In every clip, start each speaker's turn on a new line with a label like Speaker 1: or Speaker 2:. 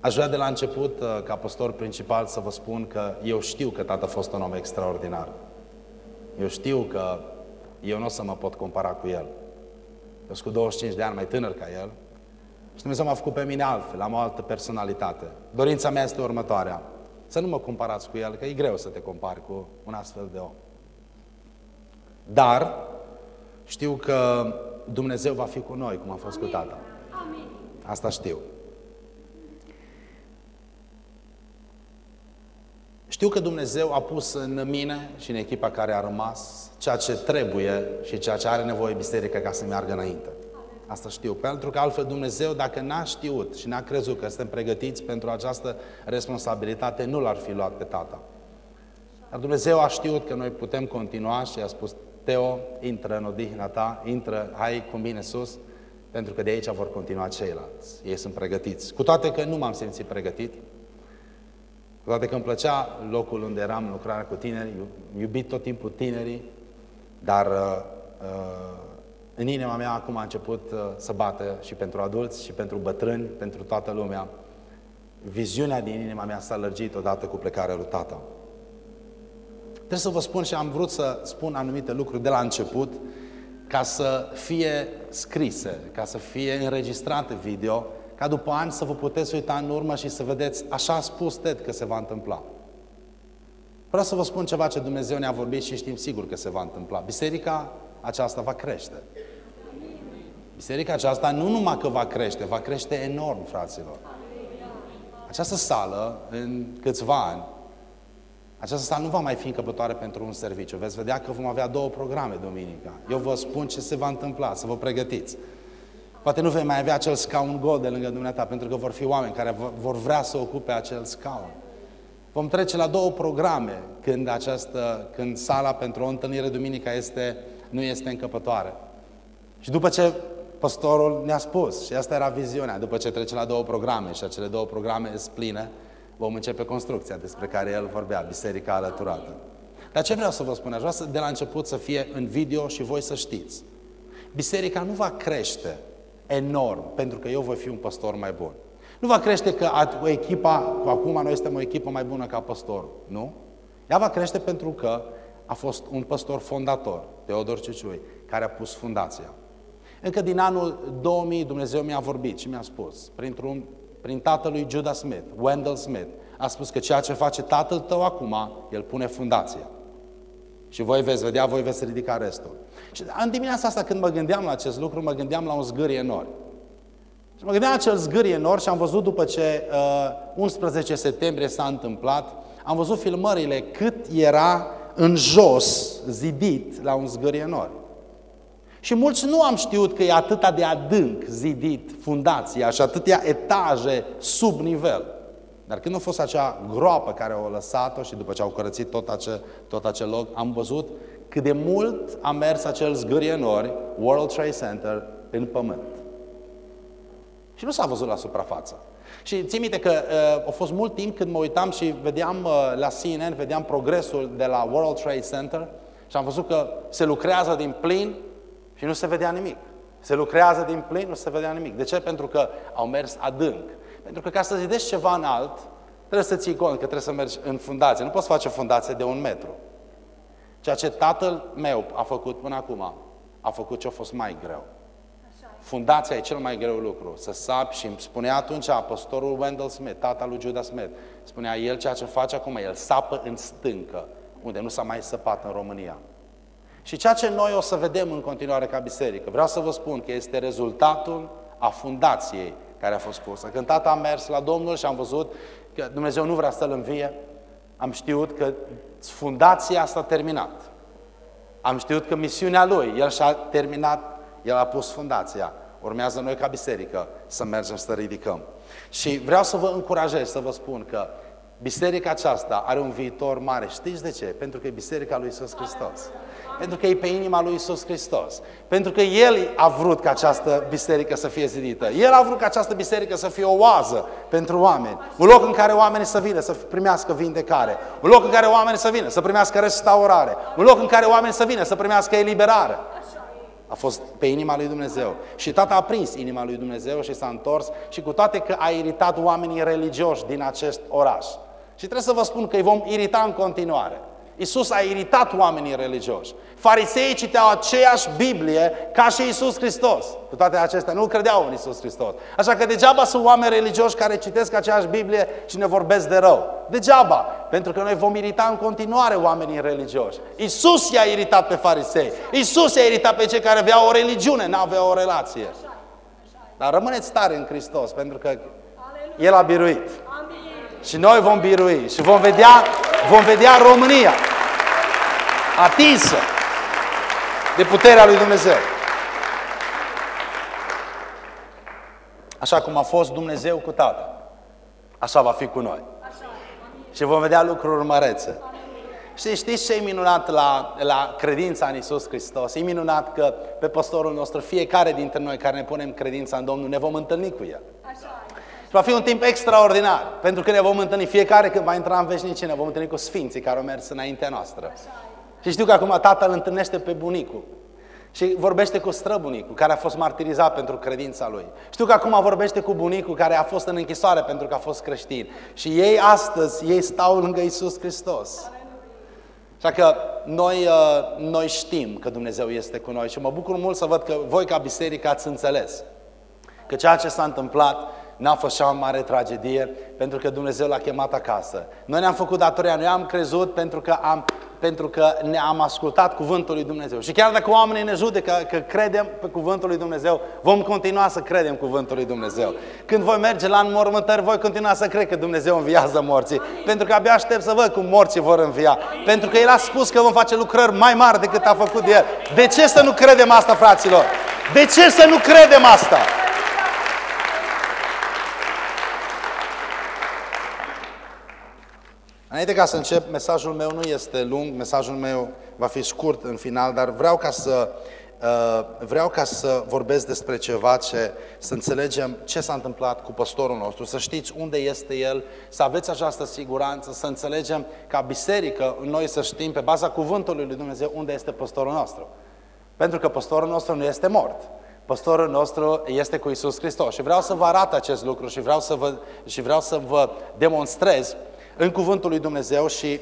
Speaker 1: Aș vrea de la început, uh, ca pastor principal, să vă spun că eu știu că tata a fost un om extraordinar. Eu știu că eu nu o să mă pot compara cu el. Eu sunt cu 25 de ani mai tânăr ca el și Dumnezeu m-a făcut pe mine altfel, am o altă personalitate. Dorința mea este următoarea. Să nu mă comparați cu el, că e greu să te compari cu un astfel de om. Dar știu că Dumnezeu va fi cu noi, cum a fost cu tata. Asta știu. Știu că Dumnezeu a pus în mine și în echipa care a rămas ceea ce trebuie și ceea ce are nevoie biserica ca să meargă înainte. Asta știu. Pentru că altfel Dumnezeu, dacă n-a știut și n-a crezut că suntem pregătiți pentru această responsabilitate, nu l-ar fi luat pe tata. Dar Dumnezeu a știut că noi putem continua și a spus, Teo, intră în odihna ta, intră, hai cu mine sus, pentru că de aici vor continua ceilalți. Ei sunt pregătiți. Cu toate că nu m-am simțit pregătit, cu toate că îmi plăcea locul unde eram, lucrarea cu tineri, iubit tot timpul tinerii, dar uh, uh, în inima mea acum a început uh, să bată și pentru adulți, și pentru bătrâni, pentru toată lumea. Viziunea din inima mea s-a lărgit odată cu plecarea lui tata. Trebuie să vă spun și am vrut să spun anumite lucruri de la început, ca să fie scrise, ca să fie înregistrate video, ca după ani să vă puteți uita în urmă și să vedeți, așa a spus Ted că se va întâmpla. Vreau să vă spun ceva ce Dumnezeu ne-a vorbit și știm sigur că se va întâmpla. Biserica aceasta va crește. Biserica aceasta nu numai că va crește, va crește enorm, fraților. Această sală, în câțiva ani, această sală nu va mai fi încăpătoare pentru un serviciu. Veți vedea că vom avea două programe duminica. Eu vă spun ce se va întâmpla, să vă pregătiți. Poate nu vei mai avea acel scaun gol de lângă dumneata, pentru că vor fi oameni care vor vrea să ocupe acel scaun. Vom trece la două programe când, această, când sala pentru o întâlnire duminica este, nu este încăpătoare. Și după ce pastorul ne-a spus, și asta era viziunea, după ce trece la două programe și acele două programe sunt pline, vom începe construcția despre care el vorbea, biserica alăturată. Dar ce vreau să vă spun? Aș vrea să, de la început să fie în video și voi să știți. Biserica nu va crește enorm pentru că eu voi fi un pastor mai bun. Nu va crește că o echipa, acum noi suntem o echipă mai bună ca pastor, nu? Ea va crește pentru că a fost un pastor fondator, Teodor Ceciui, care a pus fundația. Încă din anul 2000 Dumnezeu mi-a vorbit și mi-a spus, printr-un, prin tatălui Judah Smith, Wendell Smith, a spus că ceea ce face tatăl tău acum, el pune fundația. Și voi veți vedea, voi veți ridica restul. Și în dimineața asta când mă gândeam la acest lucru, mă gândeam la un zgârie nori. Și mă gândeam la acel zgârie nori și am văzut după ce uh, 11 septembrie s-a întâmplat, am văzut filmările cât era în jos, zidit, la un zgârie nori. Și mulți nu am știut că e atâta de adânc zidit fundația și atâtea etaje sub nivel. Dar când a fost acea groapă care au lăsat-o și după ce au curățit tot acel, tot acel loc, am văzut cât de mult a mers acel zgârie nori, World Trade Center, în pământ. Și nu s-a văzut la suprafață. Și țin minte că uh, a fost mult timp când mă uitam și vedeam uh, la CNN, vedeam progresul de la World Trade Center și am văzut că se lucrează din plin și nu se vedea nimic. Se lucrează din plin, nu se vedea nimic. De ce? Pentru că au mers adânc. Pentru că ca să zidești ceva înalt, trebuie să ții cont că trebuie să mergi în fundație. Nu poți face o fundație de un metru. Ceea ce tatăl meu a făcut până acum, a făcut ce a fost mai greu. Fundația e cel mai greu lucru. Să sapi și îmi spunea atunci apostolul Wendell Smith, tata lui Judas Smith, spunea el ceea ce face acum, el sapă în stâncă, unde nu s-a mai săpat în România. Și ceea ce noi o să vedem în continuare ca biserică, vreau să vă spun că este rezultatul a fundației care a fost pusă. Când tata a mers la Domnul și am văzut că Dumnezeu nu vrea să-l învie, am știut că fundația s-a terminat. Am știut că misiunea lui, el și-a terminat, el a pus fundația. Urmează noi ca biserică să mergem să ridicăm. Și vreau să vă încurajez, să vă spun că biserica aceasta are un viitor mare. Știți de ce? Pentru că e biserica lui Iisus Hristos. Pentru că e pe inima lui Isus Hristos. Pentru că El a vrut ca această biserică să fie zidită. El a vrut ca această biserică să fie o oază pentru oameni. Un loc în care oamenii să vină să primească vindecare. Un loc în care oamenii să vină să primească restaurare. Un loc în care oamenii să vină să primească eliberare. A fost pe inima lui Dumnezeu. Și tata a prins inima lui Dumnezeu și s-a întors și cu toate că a iritat oamenii religioși din acest oraș. Și trebuie să vă spun că îi vom irita în continuare. Isus a iritat oamenii religioși. Fariseii citeau aceeași Biblie ca și Isus Hristos. Cu toate acestea, nu credeau în Isus Hristos. Așa că degeaba sunt oameni religioși care citesc aceeași Biblie și ne vorbesc de rău. Degeaba, pentru că noi vom irita în continuare oamenii religioși. Isus i-a iritat pe farisei. Isus i-a iritat pe cei care aveau o religiune, nu aveau o relație. Dar rămâneți tare în Hristos, pentru că El a biruit. Și noi vom birui și vom vedea, vom vedea România atinsă de puterea lui Dumnezeu. Așa cum a fost Dumnezeu cu Tatăl, așa va fi cu noi. Și vom vedea lucruri mărețe. Și știți ce e minunat la, la credința în Isus Hristos? E minunat că pe pastorul nostru, fiecare dintre noi care ne punem credința în Domnul, ne vom întâlni cu El. Și va fi un timp extraordinar, pentru că ne vom întâlni fiecare când va intra în veșnicie, ne vom întâlni cu Sfinții care au mers înaintea noastră. Și știu că acum tata îl întâlnește pe bunicul. Și vorbește cu străbunicul, care a fost martirizat pentru credința lui. Știu că acum vorbește cu bunicul, care a fost în închisoare pentru că a fost creștin. Și ei astăzi, ei stau lângă Isus Hristos. Așa că noi, uh, noi știm că Dumnezeu este cu noi și mă bucur mult să văd că voi ca biserică ați înțeles că ceea ce s-a întâmplat n-a fost cea mare tragedie pentru că Dumnezeu l-a chemat acasă. Noi ne-am făcut datoria, noi am crezut pentru că am, pentru că ne-am ascultat cuvântul lui Dumnezeu. Și chiar dacă oamenii ne judecă că credem pe cuvântul lui Dumnezeu, vom continua să credem cuvântul lui Dumnezeu. Când voi merge la înmormântări, voi continua să cred că Dumnezeu înviază morții. Pentru că abia aștept să văd cum morții vor învia. Pentru că El a spus că vom face lucrări mai mari decât a făcut El. De ce să nu credem asta, fraților? De ce să nu credem asta? Înainte ca să încep, mesajul meu nu este lung, mesajul meu va fi scurt în final, dar vreau ca să, uh, vreau ca să vorbesc despre ceva ce, să înțelegem ce s-a întâmplat cu pastorul nostru, să știți unde este el, să aveți această siguranță, să înțelegem ca biserică, noi să știm pe baza cuvântului lui Dumnezeu unde este pastorul nostru. Pentru că pastorul nostru nu este mort. Pastorul nostru este cu Isus Hristos. Și vreau să vă arăt acest lucru și vreau să vă, și vreau să vă demonstrez în cuvântul lui Dumnezeu și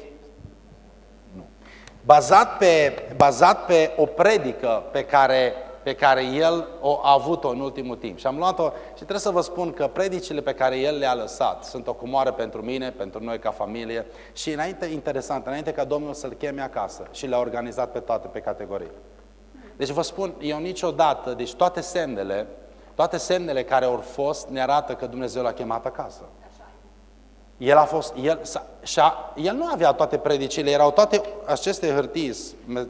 Speaker 1: nu. Bazat, pe, bazat pe o predică pe care, pe care el o a avut-o în ultimul timp. Și am luat-o și trebuie să vă spun că predicile pe care el le-a lăsat sunt o cumoară pentru mine, pentru noi ca familie și înainte, interesant, înainte ca Domnul să-l cheme acasă și le-a organizat pe toate pe categorii. Deci vă spun, eu niciodată, deci toate semnele, toate semnele care au fost ne arată că Dumnezeu l-a chemat acasă. El a fost, el, și-a, el nu avea toate predicile, erau toate aceste hârtii,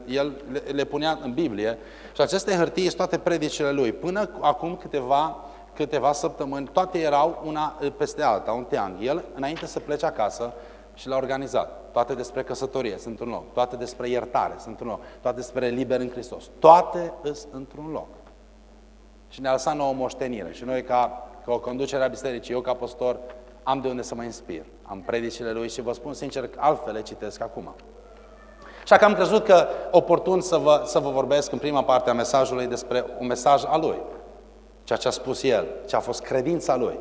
Speaker 1: el le, le punea în Biblie și aceste hârtii sunt toate predicile lui. Până acum câteva, câteva săptămâni, toate erau una peste alta, un teang. El, înainte să plece acasă, și l-a organizat. Toate despre căsătorie sunt un loc, toate despre iertare sunt un loc, toate despre liber în Hristos. Toate sunt într-un loc. Și ne-a lăsat nouă moștenire. Și noi, ca, ca o conducere a bisericii, eu ca pastor, am de unde să mă inspir. Am predicile lui și vă spun sincer că altfel le citesc acum. Așa că am crezut că oportun să vă, să vă vorbesc în prima parte a mesajului despre un mesaj al lui. Ceea ce a spus el, ce a fost credința lui.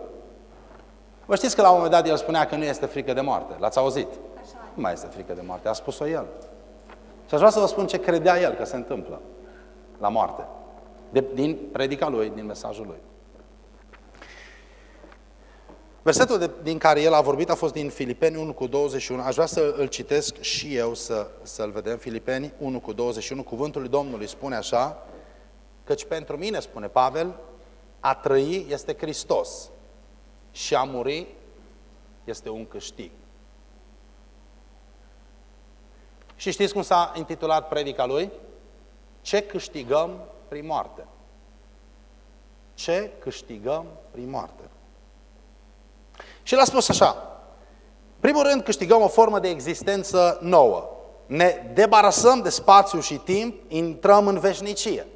Speaker 1: Vă știți că la un moment dat el spunea că nu este frică de moarte. L-ați auzit? Nu mai este frică de moarte, a spus-o el. Și aș vrea să vă spun ce credea el că se întâmplă la moarte. De, din predica lui, din mesajul lui. Versetul de, din care el a vorbit a fost din Filipeni 1 cu 21. Aș vrea să îl citesc și eu să, să-l vedem. Filipeni 1 cu 21. Cuvântul lui Domnului spune așa, căci pentru mine, spune Pavel, a trăi este Hristos și a muri este un câștig. Și știți cum s-a intitulat predica lui? Ce câștigăm prin moarte? Ce câștigăm prin moarte? Și l-a spus așa. Primul rând, câștigăm o formă de existență nouă. Ne debarasăm de spațiu și timp, intrăm în veșnicie.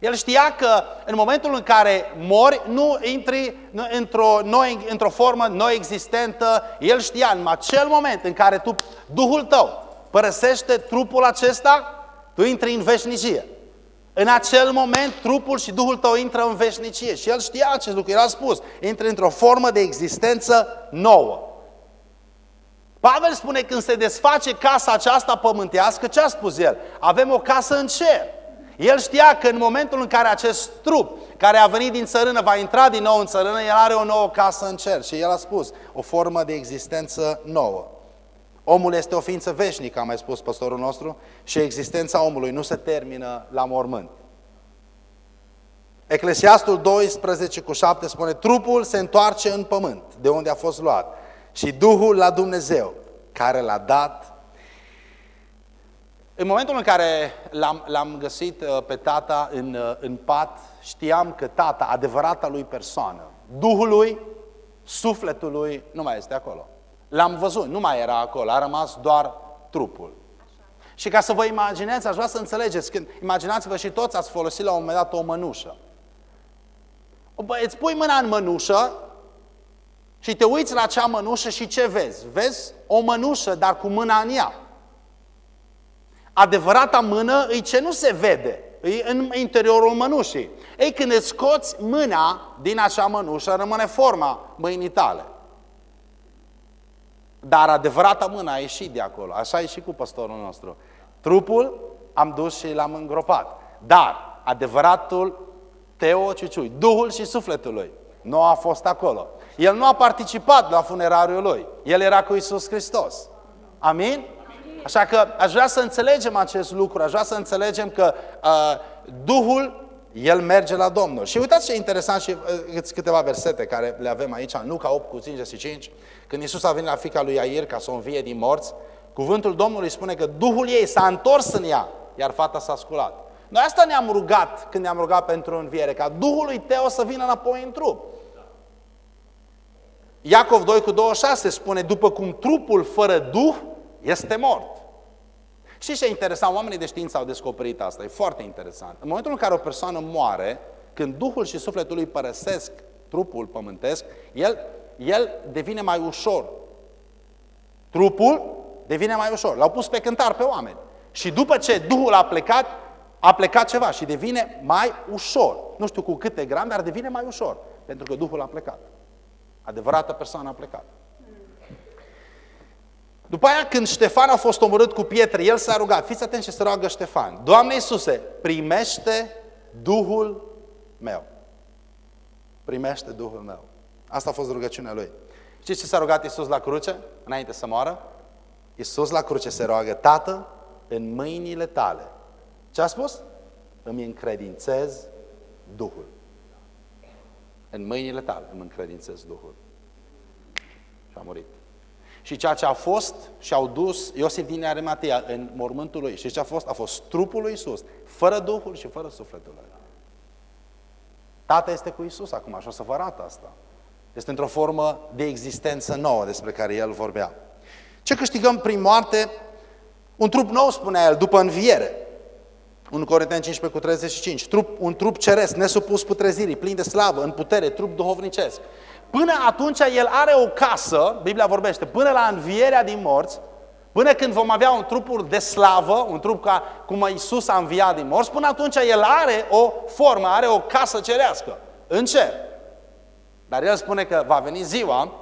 Speaker 1: El știa că în momentul în care mori, nu intri într-o, noi, într-o formă noi existentă. El știa în acel moment în care tu, Duhul tău, părăsește trupul acesta, tu intri în veșnicie. În acel moment, trupul și Duhul tău intră în veșnicie. Și el știa acest lucru, el a spus, intră într-o formă de existență nouă. Pavel spune când se desface casa aceasta pământească, ce a spus el? Avem o casă în cer. El știa că în momentul în care acest trup care a venit din țărână va intra din nou în țărână, el are o nouă casă în cer. Și el a spus, o formă de existență nouă. Omul este o ființă veșnică, a mai spus pastorul nostru, și existența omului nu se termină la mormânt. Eclesiastul 12 cu 7 spune, trupul se întoarce în pământ, de unde a fost luat, și Duhul la Dumnezeu, care l-a dat. În momentul în care l-am, l-am găsit uh, pe tata în, uh, în pat, știam că tata, adevărata lui persoană, Duhul lui, sufletul lui, nu mai este acolo. L-am văzut, nu mai era acolo, a rămas doar trupul. Și ca să vă imaginați, aș vrea să înțelegeți, când, imaginați-vă și toți ați folosit la un moment dat o mănușă. Bă, îți pui mâna în mănușă și te uiți la acea mănușă și ce vezi? Vezi o mănușă, dar cu mâna în ea. Adevărata mână e ce nu se vede, e în interiorul mănușii. Ei, când îți scoți mâna din acea mănușă, rămâne forma mâinii tale. Dar adevărata mână a ieșit de acolo. Așa e și cu păstorul nostru. Trupul am dus și l-am îngropat. Dar adevăratul Teo Ciuciui, Duhul și sufletul lui, nu a fost acolo. El nu a participat la funerariul lui. El era cu Isus Hristos. Amin? Așa că aș vrea să înțelegem acest lucru, aș vrea să înțelegem că uh, Duhul el merge la Domnul. Și uitați ce interesant și uh, câteva versete care le avem aici, în Luca 8 cu 55, când Iisus a venit la fica lui Iair ca să o învie din morți, cuvântul Domnului spune că Duhul ei s-a întors în ea, iar fata s-a sculat. Noi asta ne-am rugat când ne-am rugat pentru înviere, ca Duhul lui Teo să vină înapoi în trup. Iacov 2 cu 26 spune, după cum trupul fără Duh este mort. Știți ce e interesant? Oamenii de știință au descoperit asta. E foarte interesant. În momentul în care o persoană moare, când Duhul și sufletul lui părăsesc trupul pământesc, el, el devine mai ușor. Trupul devine mai ușor. L-au pus pe cântar pe oameni. Și după ce Duhul a plecat, a plecat ceva și devine mai ușor. Nu știu cu câte grame, dar devine mai ușor. Pentru că Duhul a plecat. Adevărată persoană a plecat. După aia, când Ștefan a fost omorât cu pietre, el s-a rugat. Fiți atenți ce se roagă Ștefan. Doamne Iisuse, primește Duhul meu. Primește Duhul meu. Asta a fost rugăciunea lui. Știți ce s-a rugat Iisus la cruce, înainte să moară? Iisus la cruce se roagă, Tată, în mâinile tale. Ce a spus? Îmi încredințez Duhul. În mâinile tale îmi încredințez Duhul. Și a murit. Și ceea ce a fost și au dus Iosif din Arimatea în mormântul lui. Și ce a fost? A fost trupul lui Isus, fără Duhul și fără sufletul lui. Tata este cu Isus acum și o să vă arată asta. Este într-o formă de existență nouă despre care el vorbea. Ce câștigăm prin moarte? Un trup nou, spunea el, după înviere. 1 Corinteni 15 cu 35. Trup, un trup ceresc, nesupus putrezirii, plin de slavă, în putere, trup duhovnicesc. Până atunci el are o casă, Biblia vorbește, până la învierea din morți, până când vom avea un trupuri de slavă, un trup ca cum Iisus a înviat din morți, până atunci el are o formă, are o casă cerească, în cer. Dar el spune că va veni ziua,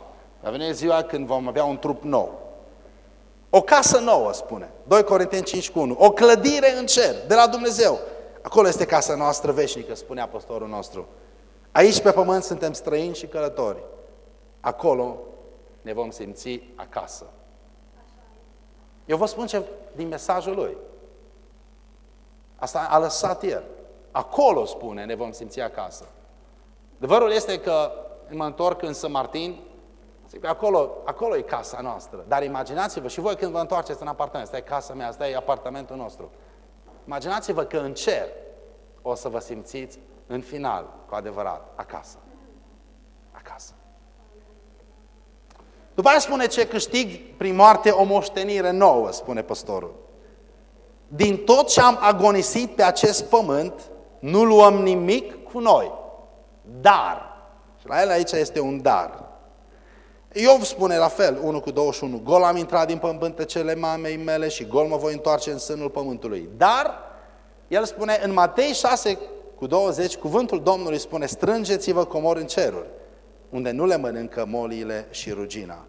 Speaker 1: va veni ziua când vom avea un trup nou. O casă nouă, spune. 2 Corinteni 5 cu 1. O clădire în cer, de la Dumnezeu. Acolo este casa noastră veșnică, spune apostolul nostru. Aici pe pământ suntem străini și călători. Acolo ne vom simți acasă. Eu vă spun ce din mesajul lui. Asta a lăsat el. Acolo, spune, ne vom simți acasă. Adevărul este că mă întorc în Să Martin, zic, acolo, acolo e casa noastră. Dar imaginați-vă și voi când vă întoarceți în apartament, asta e casa mea, asta e apartamentul nostru. Imaginați-vă că în cer o să vă simțiți în final, cu adevărat, acasă. Acasă. După aia spune ce câștig prin moarte o moștenire nouă, spune păstorul. Din tot ce am agonisit pe acest pământ, nu luăm nimic cu noi. Dar, și la el aici este un dar. Iov spune la fel, 1 cu 21, gol am intrat din cele mamei mele și gol mă voi întoarce în sânul pământului. Dar El spune, în Matei 6 cu 20, cuvântul Domnului spune, strângeți-vă comori în ceruri, unde nu le mănâncă moliile și rugina.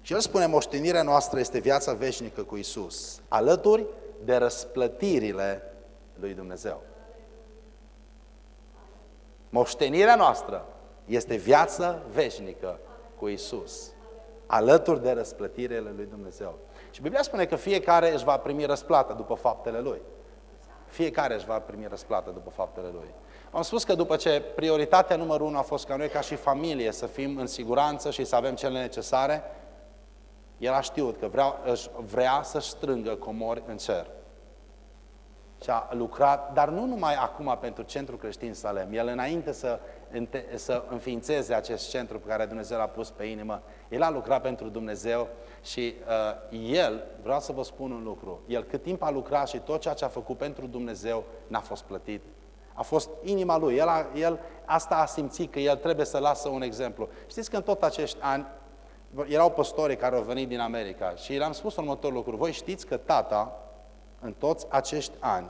Speaker 1: Și el spune, moștenirea noastră este viața veșnică cu Isus, alături de răsplătirile lui Dumnezeu. Moștenirea noastră este viața veșnică cu Isus, alături de răsplătirile lui Dumnezeu. Și Biblia spune că fiecare își va primi răsplată după faptele lui. Fiecare își va primi răsplată după faptele lui. Am spus că după ce prioritatea numărul unu a fost ca noi ca și familie să fim în siguranță și să avem cele necesare, el a știut că vrea, vrea să-și strângă comori în cer. Și a lucrat, dar nu numai acum pentru Centrul Creștin Salem. El înainte să, să înființeze acest centru pe care Dumnezeu l-a pus pe inimă, el a lucrat pentru Dumnezeu și uh, el, vreau să vă spun un lucru, el cât timp a lucrat și tot ceea ce a făcut pentru Dumnezeu n-a fost plătit. A fost inima lui. El, a, el asta a simțit că el trebuie să lasă un exemplu. Știți că în tot acești ani erau păstori care au venit din America și le-am spus următorul lucru. Voi știți că tata, în toți acești ani,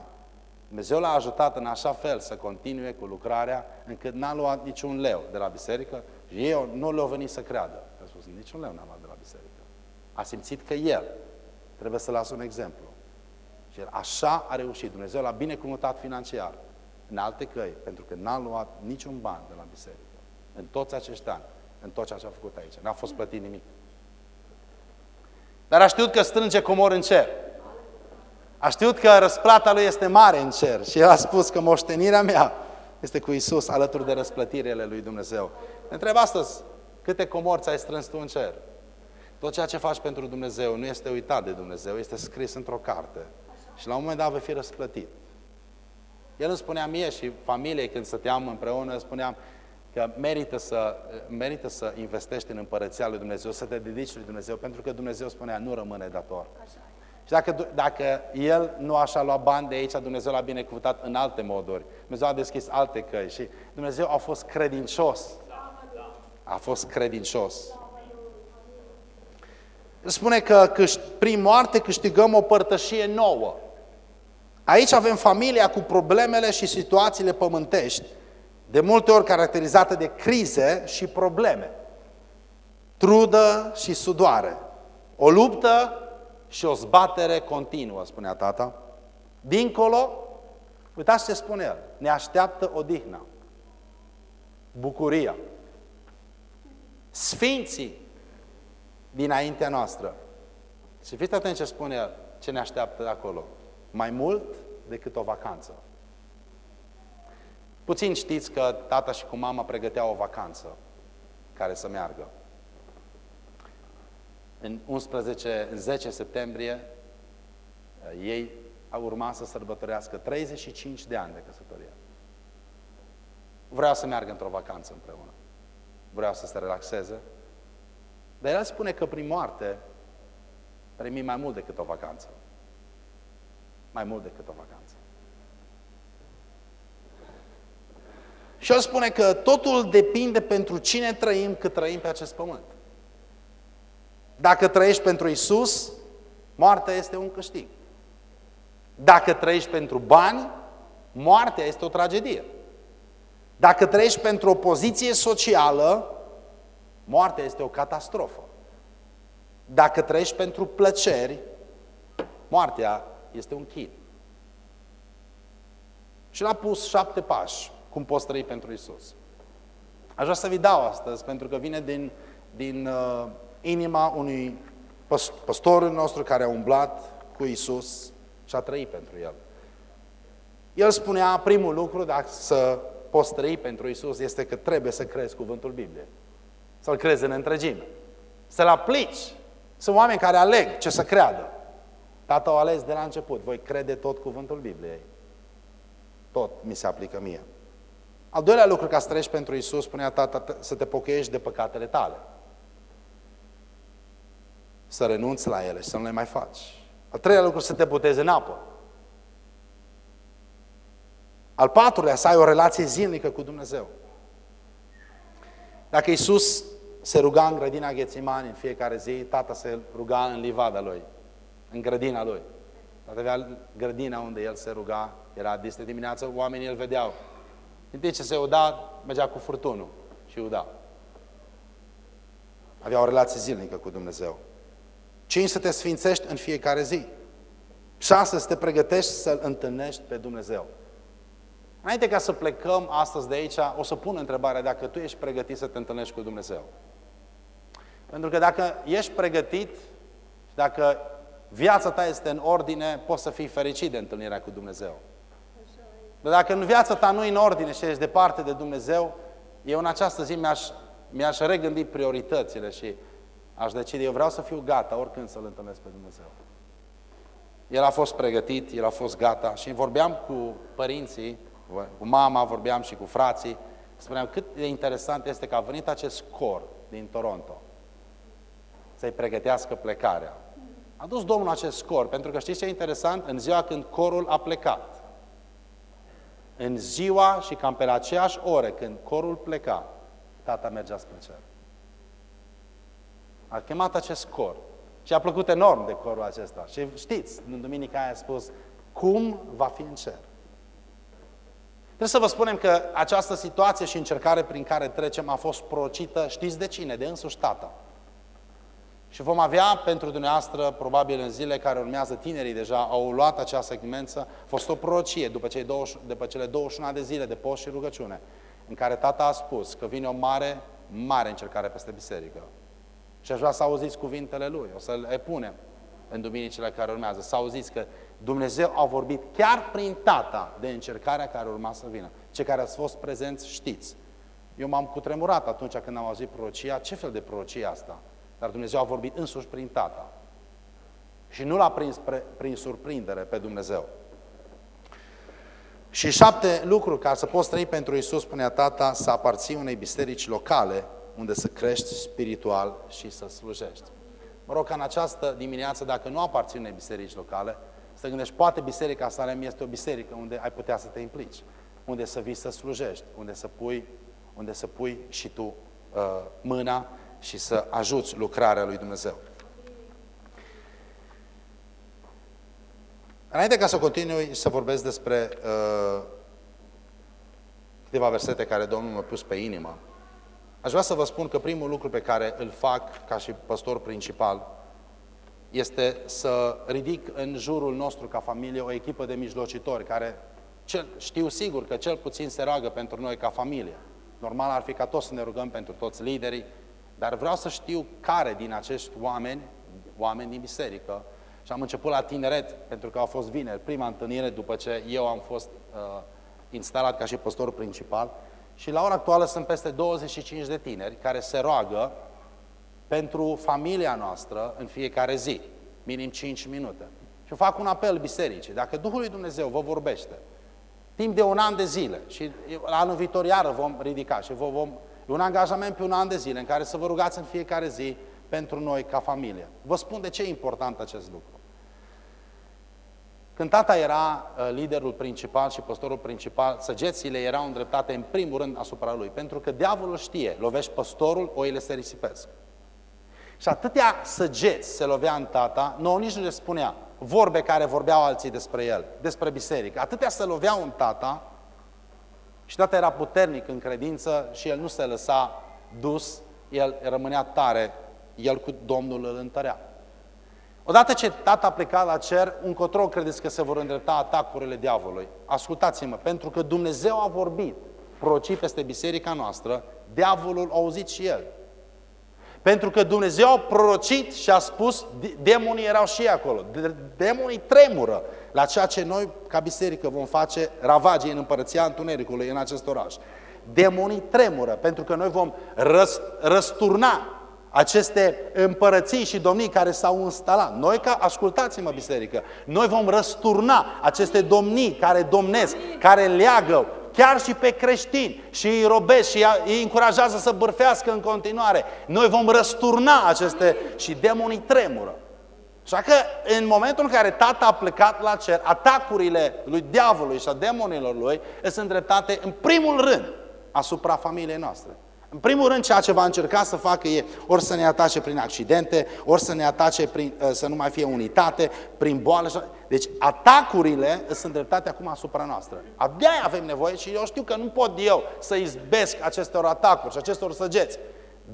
Speaker 1: Dumnezeu l-a ajutat în așa fel să continue cu lucrarea, încât n-a luat niciun leu de la biserică și ei nu le-au venit să creadă. A spus, niciun leu n-a luat de la biserică. A simțit că el trebuie să lasă un exemplu. Și el așa a reușit. Dumnezeu l-a binecuvântat financiar în alte căi, pentru că n-a luat niciun ban de la biserică. În toți acești ani în tot ceea ce a făcut aici. N-a fost plătit nimic. Dar a știut că strânge comor în cer. A știut că răsplata lui este mare în cer și el a spus că moștenirea mea este cu Isus alături de răsplătirile lui Dumnezeu. Ne întreb astăzi, câte comorți ai strâns tu în cer? Tot ceea ce faci pentru Dumnezeu nu este uitat de Dumnezeu, este scris într-o carte. Și la un moment dat vei fi răsplătit. El îmi spunea mie și familiei când stăteam împreună, spuneam, că merită să, merită să investești în împărăția lui Dumnezeu, să te dedici lui Dumnezeu, pentru că Dumnezeu spunea, nu rămâne dator. Așa. Și dacă, dacă El nu așa lua bani de aici, Dumnezeu l-a binecuvântat în alte moduri. Dumnezeu a deschis alte căi și Dumnezeu a fost credincios. A fost credincios. Spune că prin moarte câștigăm o părtășie nouă. Aici avem familia cu problemele și situațiile pământești de multe ori caracterizată de crize și probleme, trudă și sudoare, o luptă și o zbatere continuă, spunea tata. Dincolo, uitați ce spune el, ne așteaptă odihna, bucuria, sfinții dinaintea noastră. Și fiți atenți ce spune el, ce ne așteaptă acolo. Mai mult decât o vacanță. Puțin știți că tata și cu mama pregăteau o vacanță care să meargă. În 11, în 10 septembrie, eh, ei au urmat să sărbătorească 35 de ani de căsătorie. Vreau să meargă într-o vacanță împreună. Vreau să se relaxeze. Dar el spune că prin moarte primi mai mult decât o vacanță. Mai mult decât o vacanță. Și el spune că totul depinde pentru cine trăim cât trăim pe acest pământ. Dacă trăiești pentru Isus, moartea este un câștig. Dacă trăiești pentru bani, moartea este o tragedie. Dacă trăiești pentru o poziție socială, moartea este o catastrofă. Dacă trăiești pentru plăceri, moartea este un chin. Și l-a pus șapte pași cum poți trăi pentru Isus. Aș vrea să vi dau astăzi, pentru că vine din, din uh, inima unui păstor nostru care a umblat cu Isus și a trăit pentru El. El spunea, primul lucru, dacă să poți trăi pentru Isus, este că trebuie să crezi cuvântul Bibliei. Să-L crezi în întregime. Să-L aplici. Sunt oameni care aleg ce să creadă. Tata a ales de la început. Voi crede tot cuvântul Bibliei. Tot mi se aplică mie. Al doilea lucru ca să trăiești pentru Isus, spunea tata, să te pocăiești de păcatele tale. Să renunți la ele și să nu le mai faci. Al treilea lucru, să te botezi în apă. Al patrulea, să ai o relație zilnică cu Dumnezeu. Dacă Isus se ruga în grădina Ghețimani în fiecare zi, tata se ruga în livada lui, în grădina lui. avea grădina unde el se ruga, era dis de dimineață, oamenii îl vedeau. În timp ce se uda, mergea cu furtunul și uda. Avea o relație zilnică cu Dumnezeu. Cinci, să te sfințești în fiecare zi. Șase, să te pregătești să-L întâlnești pe Dumnezeu. Înainte ca să plecăm astăzi de aici, o să pun întrebarea dacă tu ești pregătit să te întâlnești cu Dumnezeu. Pentru că dacă ești pregătit și dacă viața ta este în ordine, poți să fii fericit de întâlnirea cu Dumnezeu. Dar dacă în viața ta nu e în ordine și ești departe de Dumnezeu, eu în această zi mi-aș, mi-aș regândi prioritățile și aș decide, eu vreau să fiu gata oricând să-L întâlnesc pe Dumnezeu. El a fost pregătit, el a fost gata și vorbeam cu părinții, cu mama, vorbeam și cu frații, spuneam cât de interesant este că a venit acest cor din Toronto să-i pregătească plecarea. A dus Domnul acest scor, pentru că știți ce e interesant? În ziua când corul a plecat, în ziua și cam pe la aceeași oră când corul pleca, tata mergea spre cer. A chemat acest cor. Și a plăcut enorm de corul acesta. Și știți, în duminica aia a spus, cum va fi în cer? Trebuie să vă spunem că această situație și încercare prin care trecem a fost procită, știți de cine? De însuși tata. Și vom avea pentru dumneavoastră, probabil în zile care urmează, tinerii deja au luat acea segmență, a fost o prorocie după, cei 20, după cele 21 de zile de post și rugăciune, în care tata a spus că vine o mare, mare încercare peste biserică. Și aș vrea să auziți cuvintele lui, o să le punem în duminicile care urmează, să auziți că Dumnezeu a vorbit chiar prin tata de încercarea care urma să vină. Cei care ați fost prezenți știți. Eu m-am cutremurat atunci când am auzit prorocia. Ce fel de prorocie asta? Dar Dumnezeu a vorbit însuși prin Tata. Și nu l-a prins pre, prin surprindere pe Dumnezeu. Și șapte lucruri ca să poți trăi pentru Isus, spunea Tata, să aparții unei biserici locale unde să crești spiritual și să slujești. Mă rog ca în această dimineață, dacă nu aparții unei biserici locale, să gândești, poate Biserica Salem este o biserică unde ai putea să te implici, unde să vii să slujești, unde să pui, unde să pui și tu uh, mâna și să ajuți lucrarea lui Dumnezeu. Înainte ca să continui să vorbesc despre uh, câteva versete care Domnul m-a pus pe inimă, aș vrea să vă spun că primul lucru pe care îl fac ca și păstor principal este să ridic în jurul nostru ca familie o echipă de mijlocitori care cel, știu sigur că cel puțin se roagă pentru noi ca familie. Normal ar fi ca toți să ne rugăm pentru toți liderii, dar vreau să știu care din acești oameni, oameni din biserică, și am început la tineret, pentru că a fost vineri, prima întâlnire după ce eu am fost uh, instalat ca și pastor principal. Și la ora actuală sunt peste 25 de tineri care se roagă pentru familia noastră în fiecare zi, minim 5 minute. Și fac un apel bisericii. Dacă Duhul lui Dumnezeu vă vorbește, timp de un an de zile, și la anul viitor iară vom ridica și vă vom E un angajament pe un an de zile în care să vă rugați în fiecare zi pentru noi ca familie. Vă spun de ce e important acest lucru. Când tata era uh, liderul principal și pastorul principal, săgețile erau îndreptate în primul rând asupra lui. Pentru că diavolul știe, lovești păstorul, oile se risipesc. Și atâtea săgeți se lovea în tata, nouă nici nu le spunea vorbe care vorbeau alții despre el, despre biserică. Atâtea se loveau în tata, și tata era puternic în credință și el nu se lăsa dus, el rămânea tare, el cu Domnul îl întărea. Odată ce tata a plecat la cer, încotro credeți că se vor îndrepta atacurile diavolului. Ascultați-mă, pentru că Dumnezeu a vorbit proci peste biserica noastră, diavolul a auzit și el. Pentru că Dumnezeu a prorocit și a spus, demonii erau și acolo. Demonii tremură la ceea ce noi, ca biserică, vom face ravagii în împărăția întunericului în acest oraș. Demonii tremură, pentru că noi vom răst, răsturna aceste împărății și domnii care s-au instalat. Noi, ca, ascultați-mă, biserică, noi vom răsturna aceste domnii care domnesc, care leagă, chiar și pe creștini și îi robesc și îi încurajează să bârfească în continuare. Noi vom răsturna aceste și demonii tremură. Așa că în momentul în care tata a plecat la cer, atacurile lui diavolului și a demonilor lui sunt îndreptate în primul rând asupra familiei noastre. În primul rând, ceea ce va încerca să facă e ori să ne atace prin accidente, ori să ne atace prin, ă, să nu mai fie unitate, prin boală. Deci atacurile sunt îndreptate acum asupra noastră. Abia avem nevoie și eu știu că nu pot eu să izbesc acestor atacuri și acestor săgeți.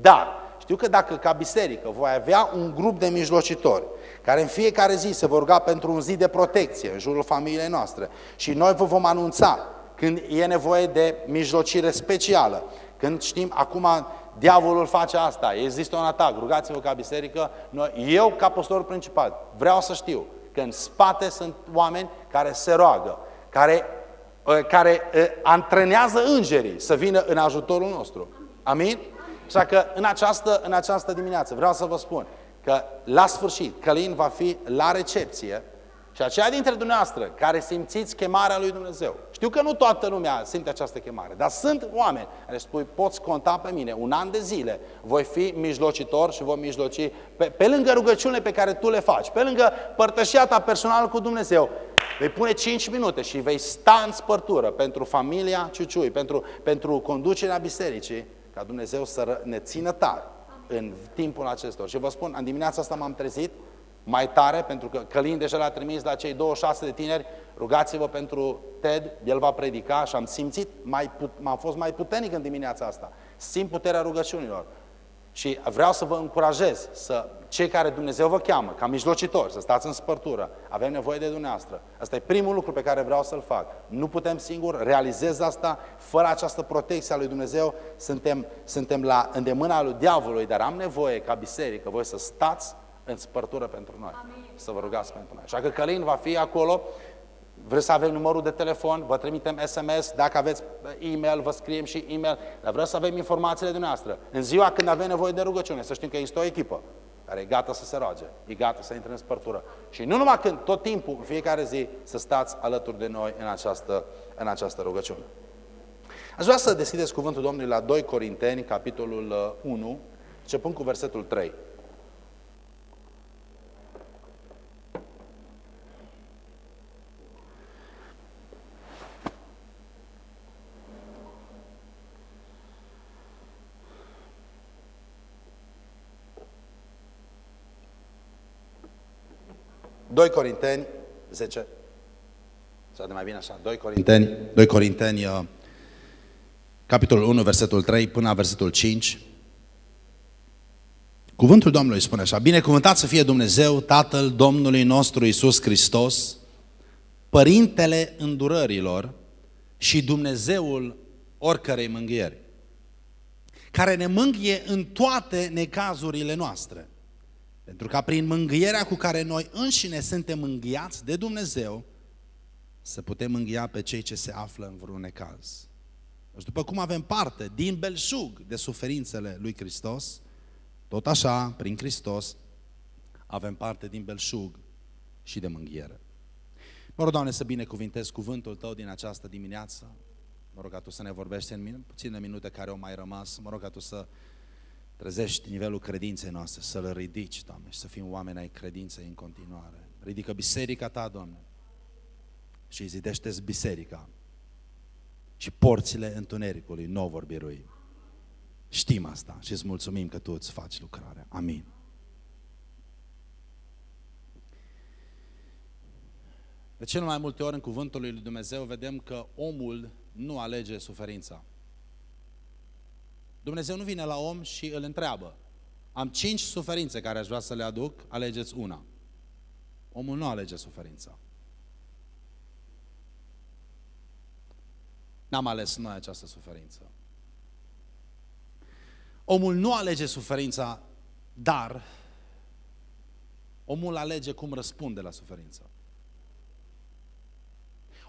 Speaker 1: Dar știu că dacă ca biserică voi avea un grup de mijlocitori care în fiecare zi se vor ruga pentru un zi de protecție în jurul familiei noastre și noi vă vom anunța când e nevoie de mijlocire specială, când știm, acum diavolul face asta, există un atac, rugați-vă ca biserică, noi, eu ca pastor principal vreau să știu că în spate sunt oameni care se roagă, care, ă, care ă, antrenează îngerii să vină în ajutorul nostru. Amin? Așa că în această, în această dimineață vreau să vă spun că la sfârșit Călin va fi la recepție și aceia dintre dumneavoastră care simțiți chemarea lui Dumnezeu, știu că nu toată lumea simte această chemare, dar sunt oameni care spui, poți conta pe mine, un an de zile voi fi mijlocitor și voi mijloci pe, pe lângă rugăciunile pe care tu le faci, pe lângă părtășia ta personală cu Dumnezeu, vei pune 5 minute și vei sta în spărtură pentru familia Ciuciui, pentru, pentru conducerea bisericii, ca Dumnezeu să ne țină tare în timpul acestor. Și vă spun, în dimineața asta m-am trezit mai tare, pentru că Călin deja l-a trimis la cei 26 de tineri, rugați-vă pentru Ted, el va predica și am simțit, mai, m-am fost mai puternic în dimineața asta. Simt puterea rugăciunilor. Și vreau să vă încurajez să, cei care Dumnezeu vă cheamă, ca mijlocitori, să stați în spărtură, avem nevoie de dumneavoastră. Asta e primul lucru pe care vreau să-l fac. Nu putem singur, realizez asta, fără această protecție a lui Dumnezeu, suntem, suntem la îndemâna lui diavolului, dar am nevoie ca biserică, voi să stați în spărtură pentru noi. Amin. Să vă rugați pentru noi. Așa că Călin va fi acolo, Vreți să avem numărul de telefon, vă trimitem SMS, dacă aveți e-mail, vă scriem și e-mail, dar vreau să avem informațiile dumneavoastră. În ziua când avem nevoie de rugăciune, să știm că există o echipă care e gata să se roage, e gata să intre în spărtură. Și nu numai când, tot timpul, în fiecare zi, să stați alături de noi în această, în această rugăciune. Aș vrea să deschideți cuvântul Domnului la 2 Corinteni, capitolul 1, uh, începând cu versetul 3. 2 Corinteni 10. Sau de mai bine așa, 2 Corinteni, 2 Corinteni, uh, capitolul 1, versetul 3 până la versetul 5. Cuvântul Domnului spune așa, binecuvântat să fie Dumnezeu, Tatăl Domnului nostru Isus Hristos, Părintele îndurărilor și Dumnezeul oricărei mânghieri, care ne mânghie în toate necazurile noastre pentru ca prin mângâierea cu care noi înșine suntem mângâiați de Dumnezeu, să putem mânghia pe cei ce se află în vreun necaz. Deci după cum avem parte din belșug de suferințele lui Hristos, tot așa, prin Hristos, avem parte din belșug și de mânghiere. Mă rog, Doamne, să binecuvintez cuvântul Tău din această dimineață. Mă rog ca Tu să ne vorbești în puține minute care au mai rămas. Mă rog ca Tu să Trezești nivelul credinței noastre, să-L ridici, Doamne, și să fim oameni ai credinței în continuare. Ridică biserica Ta, Doamne, și zidește biserica și porțile întunericului nu vor birui. Știm asta și îți mulțumim că Tu îți faci lucrarea. Amin. De cel mai multe ori în cuvântul lui Dumnezeu vedem că omul nu alege suferința. Dumnezeu nu vine la om și îl întreabă. Am cinci suferințe care aș vrea să le aduc, alegeți una. Omul nu alege suferința. N-am ales noi această suferință. Omul nu alege suferința, dar omul alege cum răspunde la suferință.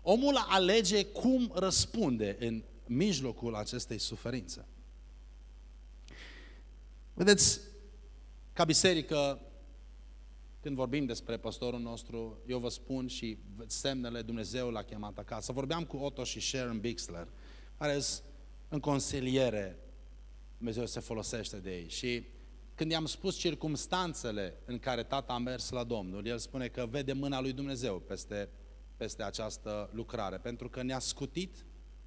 Speaker 1: Omul alege cum răspunde în mijlocul acestei suferințe. Vedeți, ca biserică, când vorbim despre pastorul nostru, eu vă spun și semnele Dumnezeu l-a chemat acasă. Vorbeam cu Otto și Sharon Bixler, care sunt în consiliere, Dumnezeu se folosește de ei. Și când i-am spus circumstanțele în care tata a mers la Domnul, el spune că vede mâna lui Dumnezeu peste, peste această lucrare, pentru că ne-a scutit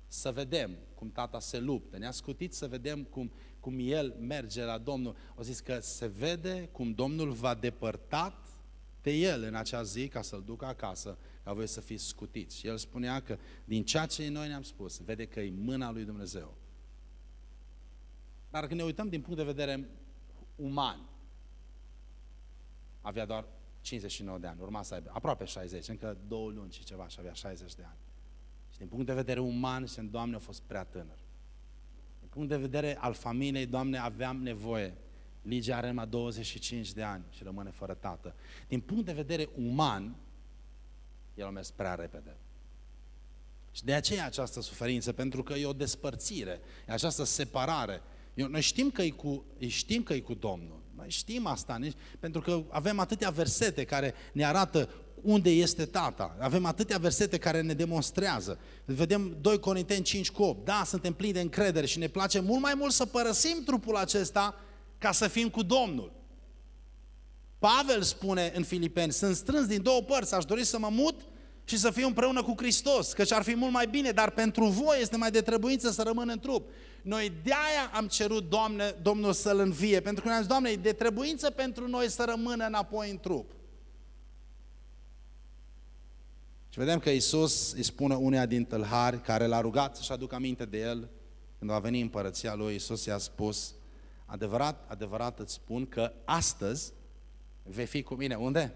Speaker 1: să vedem cum tata se luptă, ne-a scutit să vedem cum, cum el merge la Domnul. O zis că se vede cum Domnul va depărtat pe el în acea zi ca să-l ducă acasă, ca voi să fiți scutiți. Și el spunea că din ceea ce noi ne-am spus, vede că e mâna lui Dumnezeu. Dar când ne uităm din punct de vedere uman, avea doar 59 de ani, urma să aibă aproape 60, încă două luni și ceva și avea 60 de ani. Și din punct de vedere uman, și Doamne, a fost prea tânăr. Din punct de vedere al familiei, Doamne, aveam nevoie. Ligia are numai 25 de ani și rămâne fără tată. Din punct de vedere uman, el a mers prea repede. Și de aceea această suferință, pentru că e o despărțire, e această separare. Noi știm că e cu, știm că e cu Domnul. Noi știm asta, pentru că avem atâtea versete care ne arată unde este tata. Avem atâtea versete care ne demonstrează. Vedem 2 Corinteni 5 cu 8. Da, suntem plini de încredere și ne place mult mai mult să părăsim trupul acesta ca să fim cu Domnul. Pavel spune în Filipeni, sunt strâns din două părți, aș dori să mă mut și să fiu împreună cu Hristos, căci ar fi mult mai bine, dar pentru voi este mai de trebuință să rămân în trup. Noi de-aia am cerut Doamne, Domnul să-L învie, pentru că ne-am zis, Doamne, e de trebuință pentru noi să rămână înapoi în trup. Și vedem că Isus îi spune uneia din tâlhari care l-a rugat să-și aducă aminte de el când va veni împărăția lui, Isus i-a spus, adevărat, adevărat îți spun că astăzi vei fi cu mine. Unde?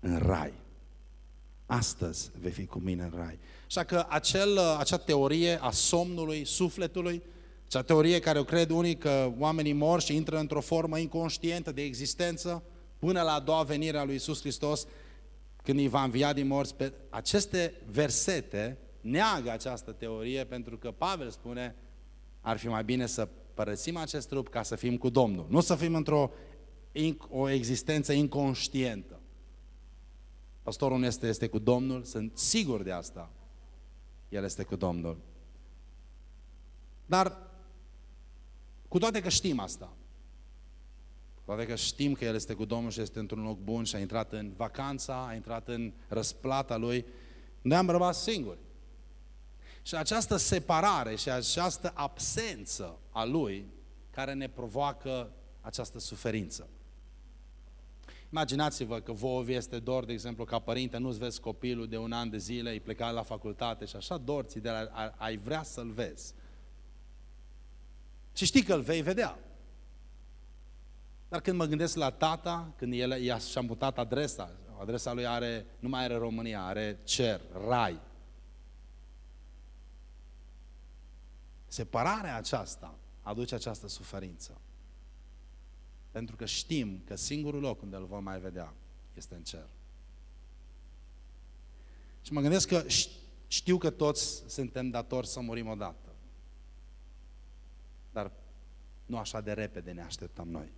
Speaker 1: În rai. Astăzi vei fi cu mine în rai. Așa că acel, acea teorie a somnului, sufletului, acea teorie care o cred unii că oamenii mor și intră într-o formă inconștientă de existență până la a doua venire a lui Isus Hristos, când îi va învia din morți. Pe aceste versete neagă această teorie pentru că Pavel spune ar fi mai bine să părăsim acest trup ca să fim cu Domnul. Nu să fim într-o o existență inconștientă. Pastorul nu este, este cu Domnul, sunt sigur de asta. El este cu Domnul. Dar, cu toate că știm asta, cu toate că știm că El este cu Domnul și este într-un loc bun și a intrat în vacanța, a intrat în răsplata Lui, noi am rămas singuri. Și această separare și această absență a Lui care ne provoacă această suferință. Imaginați-vă că vouă vi este dor, de exemplu, ca părinte, nu-ți vezi copilul de un an de zile, e plecat la facultate și așa dor ți de la, ai vrea să-l vezi. Și știi că îl vei vedea. Dar când mă gândesc la tata, când el i-a și-a mutat adresa, adresa lui are, nu mai are România, are cer, rai. Separarea aceasta aduce această suferință. Pentru că știm că singurul loc unde îl vom mai vedea este în cer. Și mă gândesc că știu că toți suntem datori să murim odată. Dar nu așa de repede ne așteptăm noi.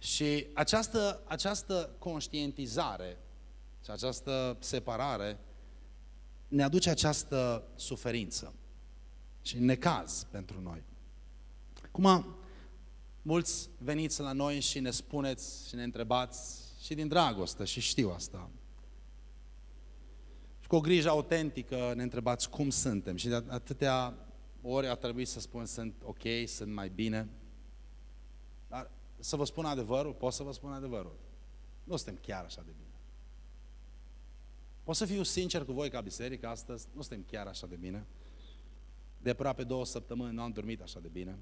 Speaker 1: Și această, această conștientizare și această separare ne aduce această suferință și necaz pentru noi. Acum, mulți veniți la noi și ne spuneți și ne întrebați și din dragoste și știu asta. Și cu o grijă autentică ne întrebați cum suntem și de atâtea ori a trebuit să spun sunt ok, sunt mai bine. Dar să vă spun adevărul, pot să vă spun adevărul. Nu suntem chiar așa de bine. Pot să fiu sincer cu voi ca biserică astăzi, nu suntem chiar așa de bine. De aproape două săptămâni nu am dormit așa de bine.